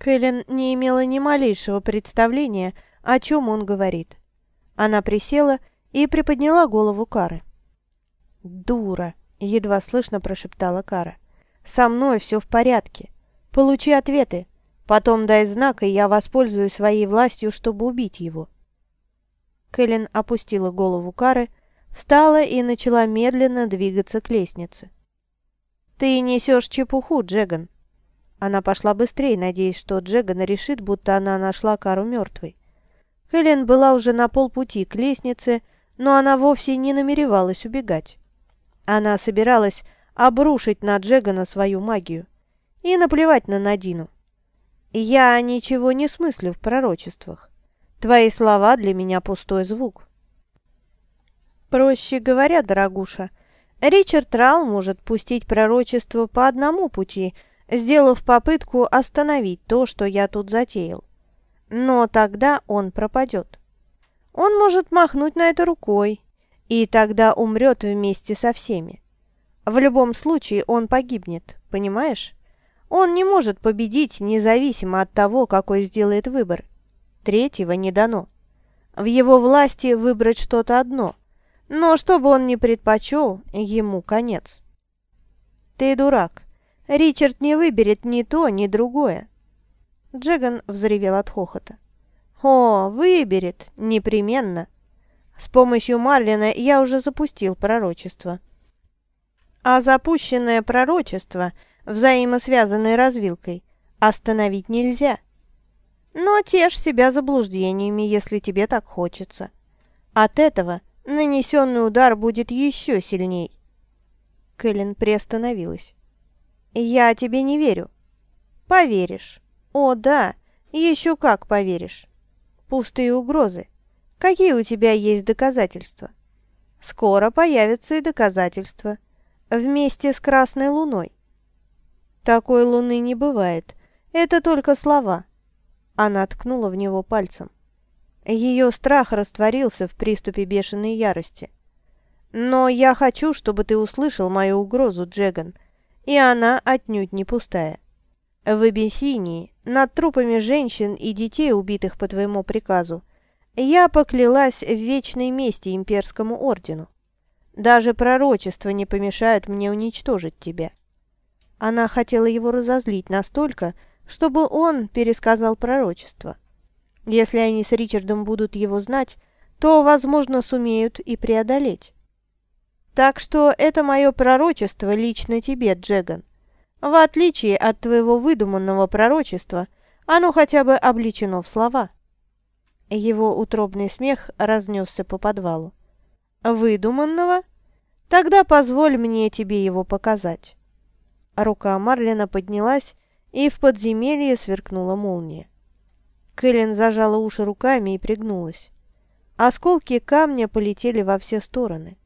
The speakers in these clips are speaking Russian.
Кэлен не имела ни малейшего представления, о чем он говорит. Она присела и приподняла голову Кары. «Дура!» — едва слышно прошептала Кара. «Со мной все в порядке. Получи ответы. Потом дай знак, и я воспользуюсь своей властью, чтобы убить его». Кэлен опустила голову Кары, встала и начала медленно двигаться к лестнице. «Ты несешь чепуху, Джеган!» Она пошла быстрее, надеясь, что Джеган решит, будто она нашла Кару мертвой. Хелен была уже на полпути к лестнице, но она вовсе не намеревалась убегать. Она собиралась обрушить на Джегана свою магию и наплевать на Надину. «Я ничего не смыслю в пророчествах. Твои слова для меня пустой звук». Проще говоря, дорогуша, Ричард Рал может пустить пророчество по одному пути – сделав попытку остановить то, что я тут затеял. Но тогда он пропадет. Он может махнуть на это рукой, и тогда умрет вместе со всеми. В любом случае он погибнет, понимаешь? Он не может победить независимо от того, какой сделает выбор. Третьего не дано. В его власти выбрать что-то одно, но что бы он ни предпочел, ему конец. Ты дурак. Ричард не выберет ни то, ни другое. Джеган взревел от хохота. «О, выберет! Непременно! С помощью Марлина я уже запустил пророчество». А запущенное пророчество, взаимосвязанное развилкой, остановить нельзя. Но тешь себя заблуждениями, если тебе так хочется. От этого нанесенный удар будет еще сильней. Кэлен приостановилась. «Я тебе не верю». «Поверишь». «О, да, еще как поверишь». «Пустые угрозы. Какие у тебя есть доказательства?» «Скоро появятся и доказательства. Вместе с Красной Луной». «Такой луны не бывает. Это только слова». Она ткнула в него пальцем. Ее страх растворился в приступе бешеной ярости. «Но я хочу, чтобы ты услышал мою угрозу, Джеган и она отнюдь не пустая. В Абиссинии, над трупами женщин и детей, убитых по твоему приказу, я поклялась в вечной мести имперскому ордену. Даже пророчества не помешают мне уничтожить тебя. Она хотела его разозлить настолько, чтобы он пересказал пророчество. Если они с Ричардом будут его знать, то, возможно, сумеют и преодолеть. Так что это мое пророчество лично тебе, Джеган. В отличие от твоего выдуманного пророчества, оно хотя бы обличено в слова». Его утробный смех разнесся по подвалу. «Выдуманного? Тогда позволь мне тебе его показать». Рука Марлина поднялась, и в подземелье сверкнула молния. Кэлен зажала уши руками и пригнулась. Осколки камня полетели во все стороны.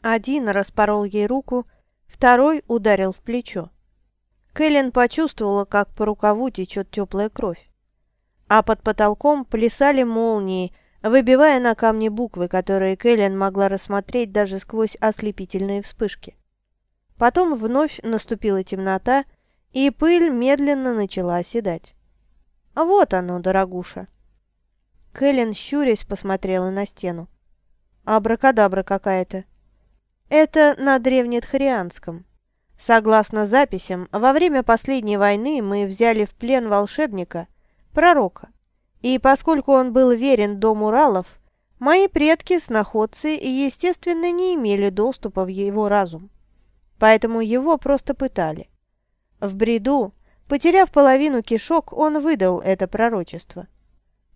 Один распорол ей руку, второй ударил в плечо. Кэлен почувствовала, как по рукаву течет теплая кровь. А под потолком плясали молнии, выбивая на камне буквы, которые Кэлен могла рассмотреть даже сквозь ослепительные вспышки. Потом вновь наступила темнота, и пыль медленно начала оседать. «Вот оно, дорогуша!» Кэлен, щурясь, посмотрела на стену. «Абракадабра какая-то!» Это на древнетхарианском. Согласно записям, во время последней войны мы взяли в плен волшебника, пророка. И поскольку он был верен дому Ралов, мои предки, сноходцы, естественно, не имели доступа в его разум. Поэтому его просто пытали. В бреду, потеряв половину кишок, он выдал это пророчество.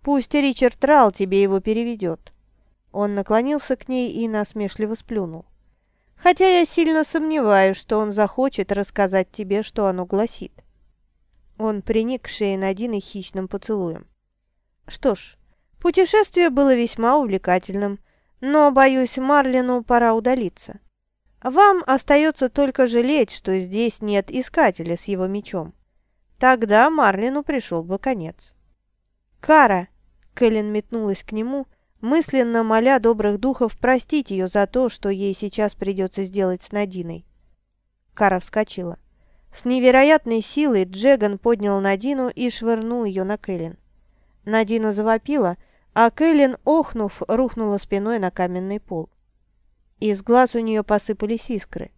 Пусть Ричард Рал тебе его переведет. Он наклонился к ней и насмешливо сплюнул хотя я сильно сомневаюсь, что он захочет рассказать тебе, что оно гласит». Он приник к шее Надины хищным поцелуем. «Что ж, путешествие было весьма увлекательным, но, боюсь, Марлину пора удалиться. Вам остается только жалеть, что здесь нет искателя с его мечом. Тогда Марлину пришел бы конец». «Кара!» — Кэлен метнулась к нему — мысленно моля добрых духов простить ее за то, что ей сейчас придется сделать с Надиной. Кара вскочила. С невероятной силой Джеган поднял Надину и швырнул ее на Кэлен. Надина завопила, а Кэлен, охнув, рухнула спиной на каменный пол. Из глаз у нее посыпались искры.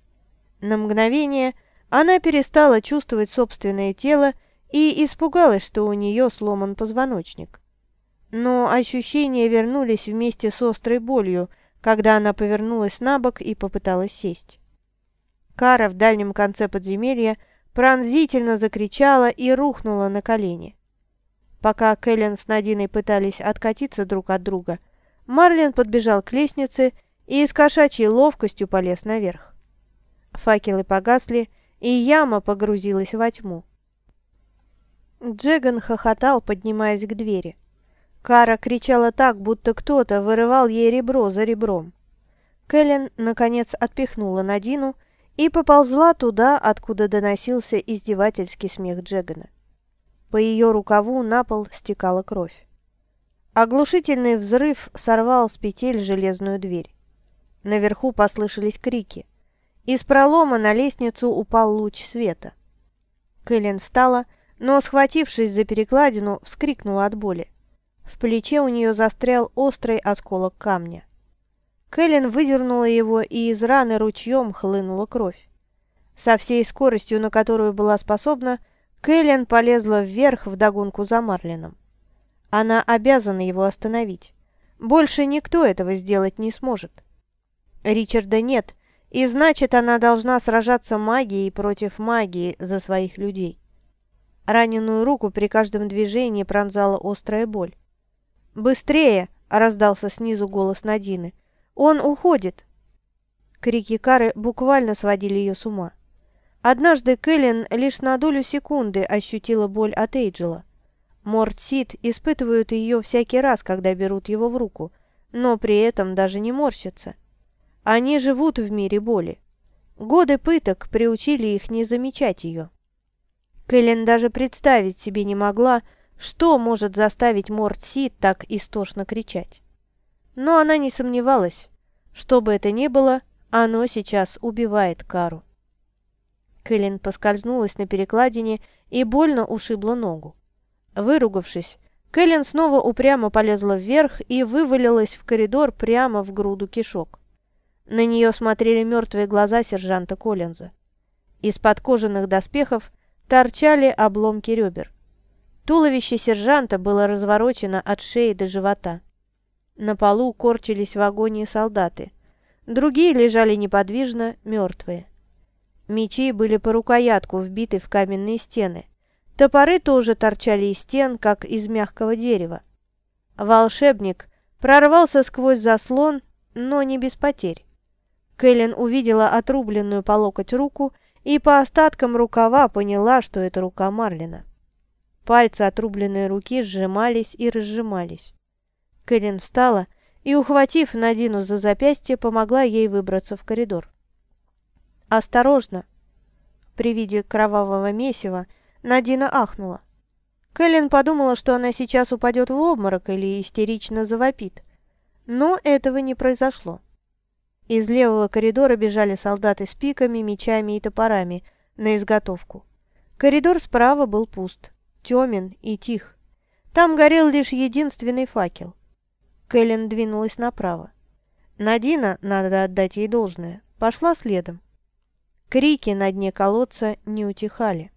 На мгновение она перестала чувствовать собственное тело и испугалась, что у нее сломан позвоночник. Но ощущения вернулись вместе с острой болью, когда она повернулась на бок и попыталась сесть. Кара в дальнем конце подземелья пронзительно закричала и рухнула на колени. Пока Кэлен с Надиной пытались откатиться друг от друга, Марлин подбежал к лестнице и с кошачьей ловкостью полез наверх. Факелы погасли, и яма погрузилась во тьму. Джеган хохотал, поднимаясь к двери. Кара кричала так, будто кто-то вырывал ей ребро за ребром. Кэлен, наконец, отпихнула Надину и поползла туда, откуда доносился издевательский смех Джегана. По ее рукаву на пол стекала кровь. Оглушительный взрыв сорвал с петель железную дверь. Наверху послышались крики. Из пролома на лестницу упал луч света. Кэлен встала, но, схватившись за перекладину, вскрикнула от боли. В плече у нее застрял острый осколок камня. Кэлен выдернула его, и из раны ручьем хлынула кровь. Со всей скоростью, на которую была способна, Кэлен полезла вверх вдогонку за Марлином. Она обязана его остановить. Больше никто этого сделать не сможет. Ричарда нет, и значит, она должна сражаться магией против магии за своих людей. Раненую руку при каждом движении пронзала острая боль. «Быстрее!» – раздался снизу голос Надины – он уходит!» Крики Кары буквально сводили ее с ума. Однажды Кэлен лишь на долю секунды ощутила боль от Эйджела. Морд Сид испытывают ее всякий раз, когда берут его в руку, но при этом даже не морщатся. Они живут в мире боли. Годы пыток приучили их не замечать ее. Кэлен даже представить себе не могла, что может заставить Морд Сид так истошно кричать. Но она не сомневалась. Что бы это ни было, оно сейчас убивает Кару. Кэлен поскользнулась на перекладине и больно ушибла ногу. Выругавшись, Кэлен снова упрямо полезла вверх и вывалилась в коридор прямо в груду кишок. На нее смотрели мертвые глаза сержанта Коллинза. Из-под кожаных доспехов торчали обломки ребер. Туловище сержанта было разворочено от шеи до живота. На полу корчились в агонии солдаты. Другие лежали неподвижно, мертвые. Мечи были по рукоятку вбиты в каменные стены. Топоры тоже торчали из стен, как из мягкого дерева. Волшебник прорвался сквозь заслон, но не без потерь. Кэлен увидела отрубленную по локоть руку и по остаткам рукава поняла, что это рука Марлина. Пальцы отрубленной руки сжимались и разжимались. Кэлен встала и, ухватив Надину за запястье, помогла ей выбраться в коридор. «Осторожно!» При виде кровавого месива Надина ахнула. Кэлен подумала, что она сейчас упадет в обморок или истерично завопит. Но этого не произошло. Из левого коридора бежали солдаты с пиками, мечами и топорами на изготовку. Коридор справа был пуст, темен и тих. Там горел лишь единственный факел. Кэлен двинулась направо. Надина, надо отдать ей должное, пошла следом. Крики на дне колодца не утихали.